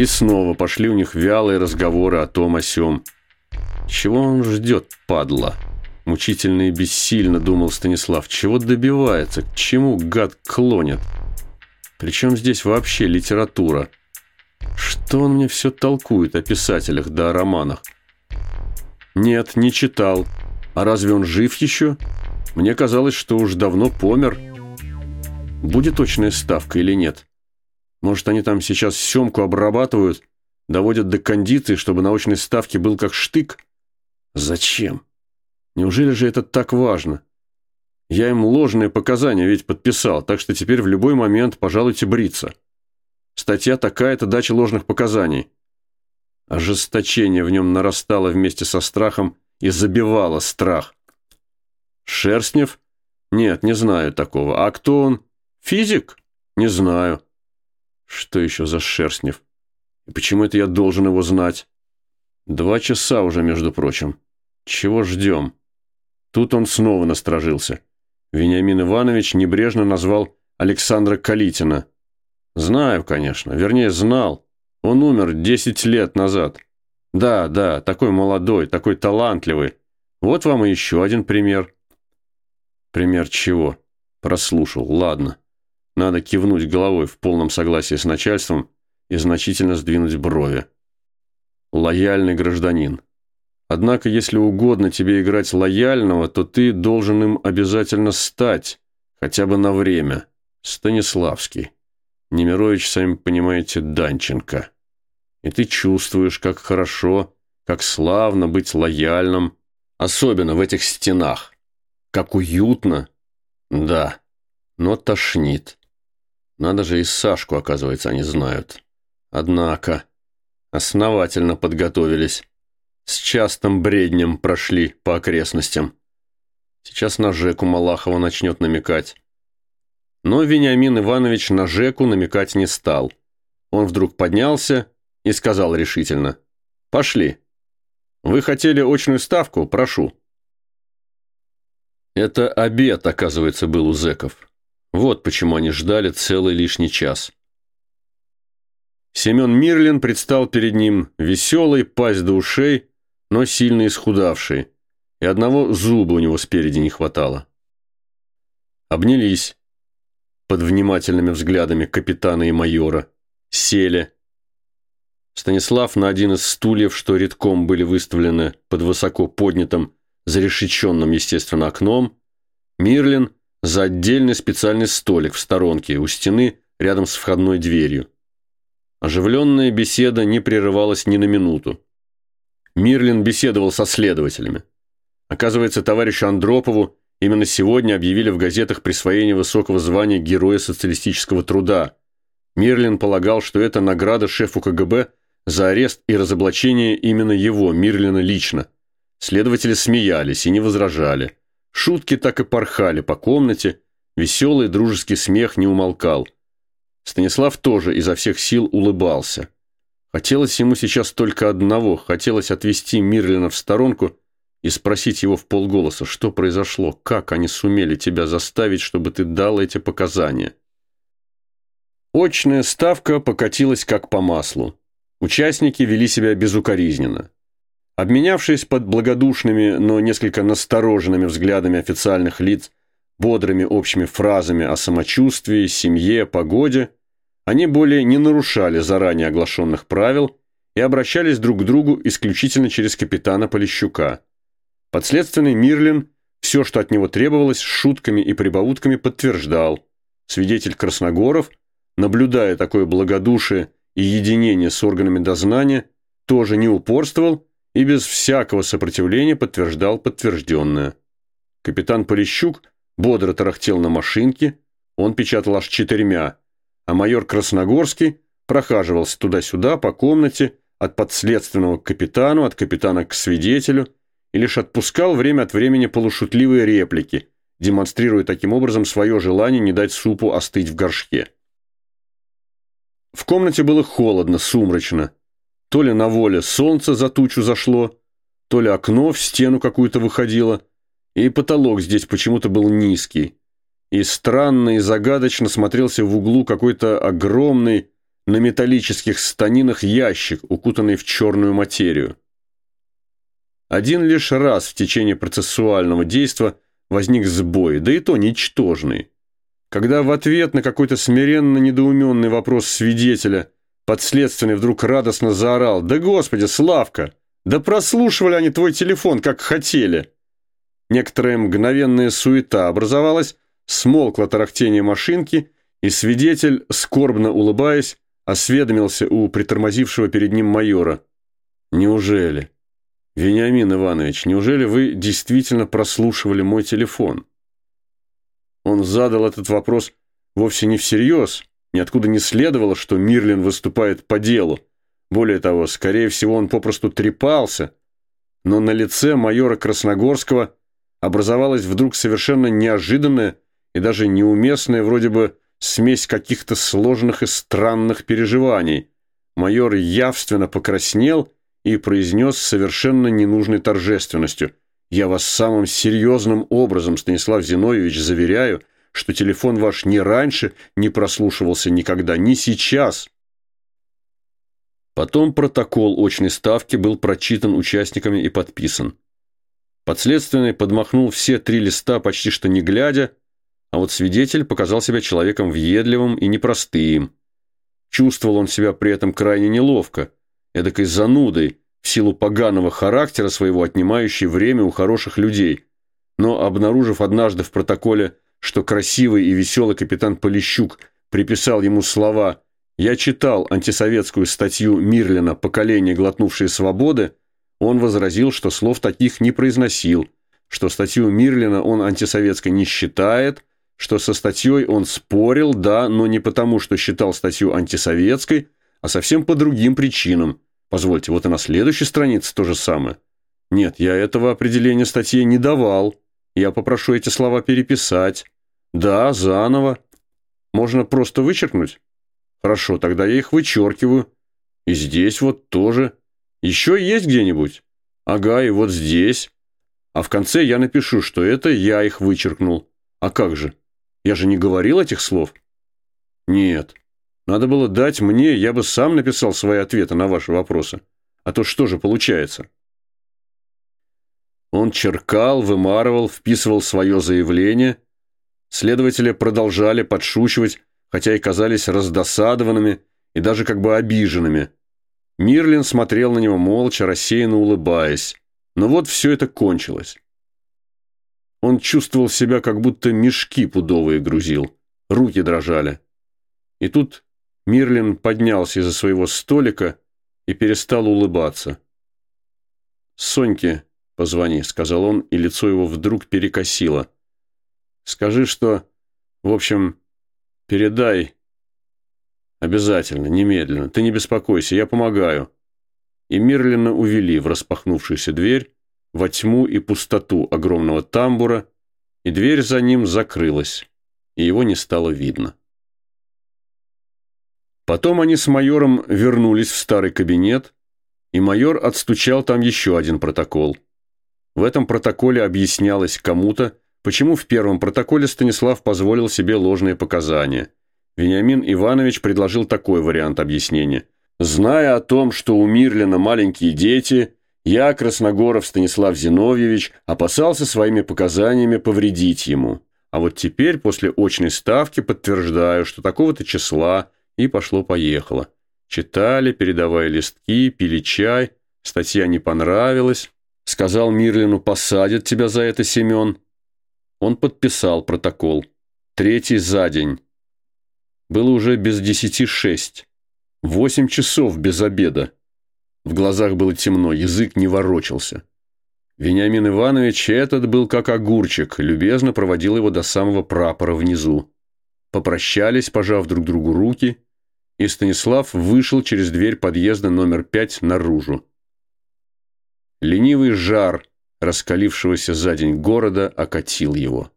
И снова пошли у них вялые разговоры о том о сём. Чего он ждет, падла? Мучительно и бессильно думал Станислав. Чего добивается? К чему гад клонит? Причем здесь вообще литература? Что он мне все толкует о писателях да о романах? Нет, не читал. А разве он жив еще? Мне казалось, что уж давно помер. Будет точная ставка или нет? Может, они там сейчас семку обрабатывают, доводят до кондиции, чтобы на очной ставке был как штык? Зачем? Неужели же это так важно? Я им ложные показания ведь подписал, так что теперь в любой момент пожалуйте бриться. Статья такая-то дача ложных показаний. Ожесточение в нем нарастало вместе со страхом и забивало страх. Шерстнев? Нет, не знаю такого. А кто он? Физик? Не знаю. Что еще за Шерстнев? И почему это я должен его знать? Два часа уже, между прочим. Чего ждем? Тут он снова насторожился. Вениамин Иванович небрежно назвал Александра Калитина. Знаю, конечно. Вернее, знал. Он умер десять лет назад. Да, да, такой молодой, такой талантливый. Вот вам и еще один пример. Пример чего? Прослушал. Ладно. Надо кивнуть головой в полном согласии с начальством и значительно сдвинуть брови. Лояльный гражданин. Однако, если угодно тебе играть лояльного, то ты должен им обязательно стать, хотя бы на время. Станиславский. Немирович, сами понимаете, Данченко. И ты чувствуешь, как хорошо, как славно быть лояльным, особенно в этих стенах. Как уютно. Да, но тошнит. Надо же и Сашку, оказывается, они знают. Однако, основательно подготовились. С частым бреднем прошли по окрестностям. Сейчас на Жеку Малахова начнет намекать. Но Вениамин Иванович на Жеку намекать не стал. Он вдруг поднялся и сказал решительно. «Пошли. Вы хотели очную ставку? Прошу». Это обед, оказывается, был у зэков. Вот почему они ждали целый лишний час. Семен Мирлин предстал перед ним веселый, пасть до ушей, но сильно исхудавший, и одного зуба у него спереди не хватало. Обнялись под внимательными взглядами капитана и майора, сели. Станислав на один из стульев, что редком были выставлены под высоко поднятым, зарешеченным, естественно, окном, Мирлин за отдельный специальный столик в сторонке у стены рядом с входной дверью. Оживленная беседа не прерывалась ни на минуту. Мирлин беседовал со следователями. Оказывается, товарищу Андропову именно сегодня объявили в газетах присвоение высокого звания Героя социалистического труда. Мирлин полагал, что это награда шефу КГБ за арест и разоблачение именно его, Мирлина, лично. Следователи смеялись и не возражали. Шутки так и порхали по комнате, веселый дружеский смех не умолкал. Станислав тоже изо всех сил улыбался. Хотелось ему сейчас только одного, хотелось отвести Мирлина в сторонку и спросить его в полголоса, что произошло, как они сумели тебя заставить, чтобы ты дал эти показания. Очная ставка покатилась как по маслу. Участники вели себя безукоризненно. Обменявшись под благодушными, но несколько настороженными взглядами официальных лиц, бодрыми общими фразами о самочувствии, семье, погоде, они более не нарушали заранее оглашенных правил и обращались друг к другу исключительно через капитана Полищука. Подследственный Мирлин все, что от него требовалось, шутками и прибаутками подтверждал. Свидетель Красногоров, наблюдая такое благодушие и единение с органами дознания, тоже не упорствовал и без всякого сопротивления подтверждал подтвержденное. Капитан Полищук бодро тарахтел на машинке, он печатал аж четырьмя, а майор Красногорский прохаживался туда-сюда по комнате от подследственного к капитану, от капитана к свидетелю и лишь отпускал время от времени полушутливые реплики, демонстрируя таким образом свое желание не дать супу остыть в горшке. В комнате было холодно, сумрачно. То ли на воле солнце за тучу зашло, то ли окно в стену какую-то выходило, и потолок здесь почему-то был низкий. И странно и загадочно смотрелся в углу какой-то огромный, на металлических станинах ящик, укутанный в черную материю. Один лишь раз в течение процессуального действа возник сбой, да и то ничтожный. Когда в ответ на какой-то смиренно недоуменный вопрос свидетеля подследственный вдруг радостно заорал «Да господи, Славка! Да прослушивали они твой телефон, как хотели!» Некоторая мгновенная суета образовалась, смолкло тарахтение машинки, и свидетель, скорбно улыбаясь, осведомился у притормозившего перед ним майора. «Неужели?» «Вениамин Иванович, неужели вы действительно прослушивали мой телефон?» Он задал этот вопрос вовсе не всерьез, ниоткуда не следовало, что Мирлин выступает по делу. Более того, скорее всего, он попросту трепался, но на лице майора Красногорского образовалась вдруг совершенно неожиданная и даже неуместная вроде бы смесь каких-то сложных и странных переживаний. Майор явственно покраснел и произнес совершенно ненужной торжественностью. «Я вас самым серьезным образом, Станислав Зиновьевич, заверяю, что телефон ваш ни раньше не прослушивался никогда, ни сейчас». Потом протокол очной ставки был прочитан участниками и подписан. Подследственный подмахнул все три листа почти что не глядя, а вот свидетель показал себя человеком въедливым и непростым. Чувствовал он себя при этом крайне неловко, эдакой занудой, в силу поганого характера своего, отнимающей время у хороших людей. Но, обнаружив однажды в протоколе, что красивый и веселый капитан Полищук приписал ему слова «Я читал антисоветскую статью Мирлина «Поколение, глотнувшее свободы», он возразил, что слов таких не произносил, что статью Мирлина он антисоветской не считает, что со статьей он спорил, да, но не потому, что считал статью антисоветской, а совсем по другим причинам. Позвольте, вот и на следующей странице то же самое. Нет, я этого определения статьи не давал. Я попрошу эти слова переписать. Да, заново. Можно просто вычеркнуть? Хорошо, тогда я их вычеркиваю. И здесь вот тоже. Еще есть где-нибудь? Ага, и вот здесь. А в конце я напишу, что это я их вычеркнул. А как же? Я же не говорил этих слов. Нет. Надо было дать мне, я бы сам написал свои ответы на ваши вопросы. А то что же получается? Он черкал, вымарывал, вписывал свое заявление. Следователи продолжали подшучивать, хотя и казались раздосадованными и даже как бы обиженными. Мирлин смотрел на него молча, рассеянно улыбаясь. Но вот все это кончилось. Он чувствовал себя, как будто мешки пудовые грузил. Руки дрожали. И тут Мирлин поднялся из-за своего столика и перестал улыбаться. «Соньке позвони», — сказал он, и лицо его вдруг перекосило. «Скажи, что... В общем, передай. Обязательно, немедленно. Ты не беспокойся, я помогаю». И Мирлина увели в распахнувшуюся дверь, во тьму и пустоту огромного тамбура, и дверь за ним закрылась, и его не стало видно. Потом они с майором вернулись в старый кабинет, и майор отстучал там еще один протокол. В этом протоколе объяснялось кому-то, почему в первом протоколе Станислав позволил себе ложные показания. Вениамин Иванович предложил такой вариант объяснения. «Зная о том, что у Мирлина маленькие дети, я, Красногоров Станислав Зиновьевич, опасался своими показаниями повредить ему. А вот теперь, после очной ставки, подтверждаю, что такого-то числа и пошло-поехало. Читали, передавая листки, пили чай. Статья не понравилась. Сказал Мирлину, посадят тебя за это, Семен. Он подписал протокол. Третий за день. Было уже без десяти шесть. Восемь часов без обеда. В глазах было темно, язык не ворочался. Вениамин Иванович этот был как огурчик, любезно проводил его до самого прапора внизу. Попрощались, пожав друг другу руки, и Станислав вышел через дверь подъезда номер пять наружу. Ленивый жар раскалившегося за день города окатил его.